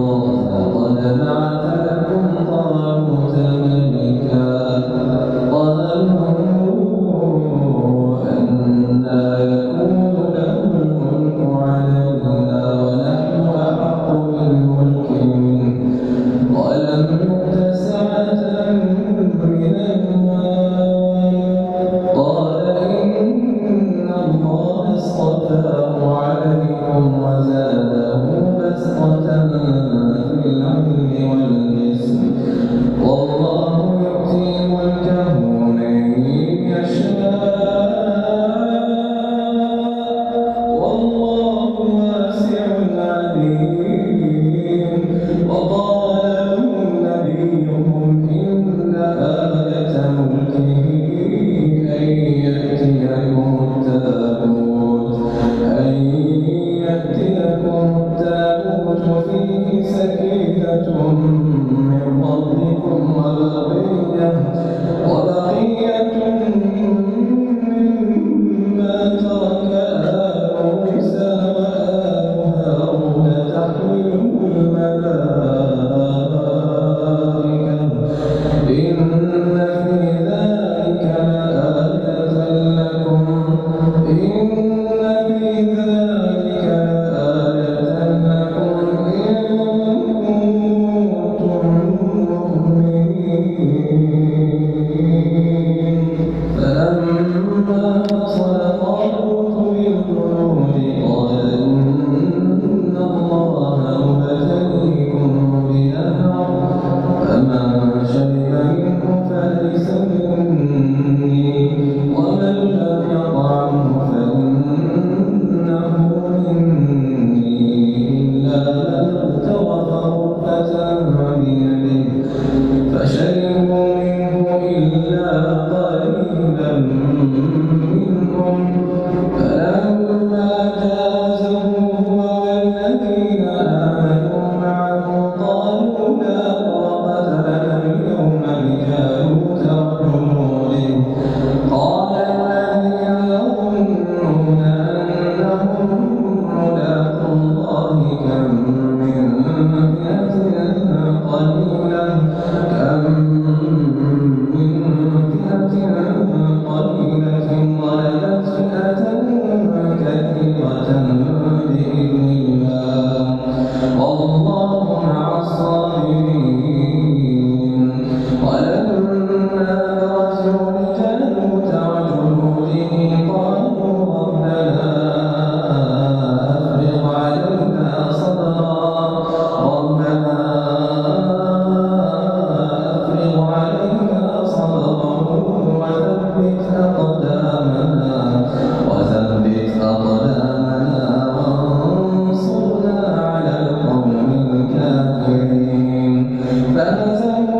عليكم وزاده بسطة Kita